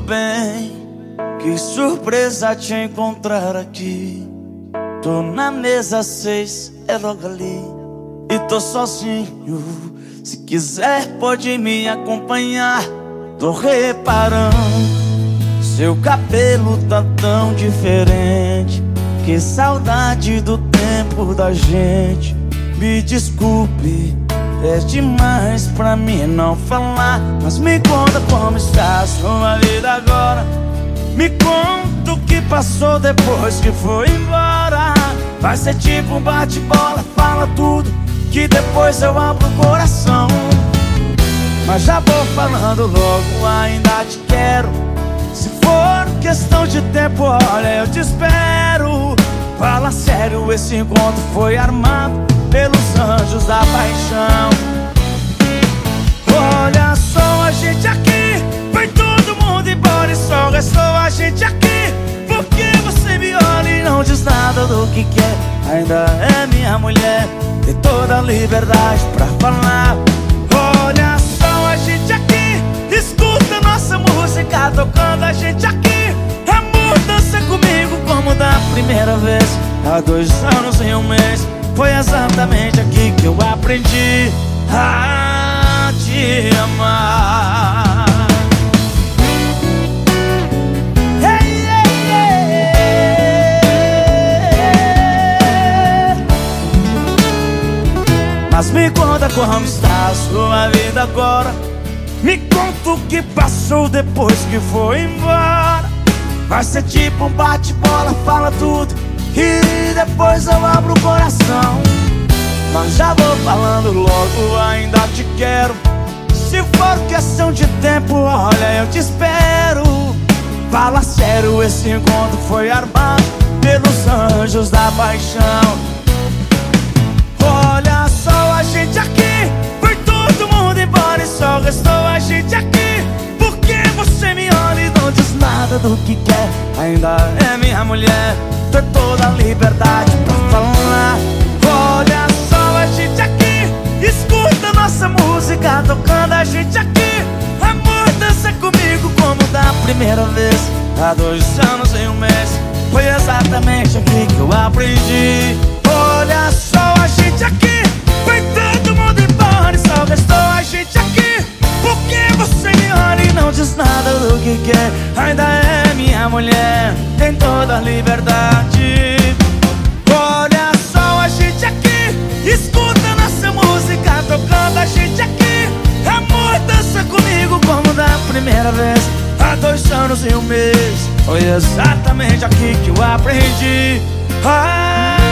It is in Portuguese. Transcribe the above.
bem. Que surpresa te encontrar aqui. Tô na mesa seis, é logo ali. E tô sozinho. Se quiser, pode me acompanhar. Tô reparando. Seu cabelo tá tão diferente. Que saudade do tempo da gente. Me desculpe, é demais pra mim não falar. Mas me conta como está a sua vida agora. Me conta o que passou depois que foi embora. Vai ser tipo um bate-bola, fala tudo. Que depois eu abro o coração. Mas já vou falando logo, ainda te quero. Se for questão de tempo, olha, eu te espero. Fala sério, esse encontro foi armado que quer. Ainda é minha mulher, tem toda a liberdade pra falar. Olha só a gente aqui, escuta nossa música tocando a gente aqui. Amor, dança comigo como da primeira vez. Há dois anos e um mês, foi exatamente aqui que eu aprendi a te me conta como está a sua vida agora. Me conta o que passou depois que foi embora. Vai ser tipo um bate-bola, fala tudo. E depois eu abro o coração. Mas já vou falando logo, ainda te quero. Se for questão de tempo, olha, eu te espero. Fala sério, esse encontro foi armado pelos anjos da paixão. Nada do que quer. Ainda é minha mulher, tem toda a liberdade pra falar. Olha só a gente aqui, escuta nossa música tocando a gente aqui. Amor, dança comigo como da primeira vez. Há dois anos e um mês, foi exatamente aqui que eu aprendi. Mulher, tem toda a liberdade. Olha só a gente aqui, escuta nossa música tocando a gente aqui. Amor, dança comigo como da primeira vez. Há dois anos e um mês, foi exatamente aqui que eu aprendi a te amar.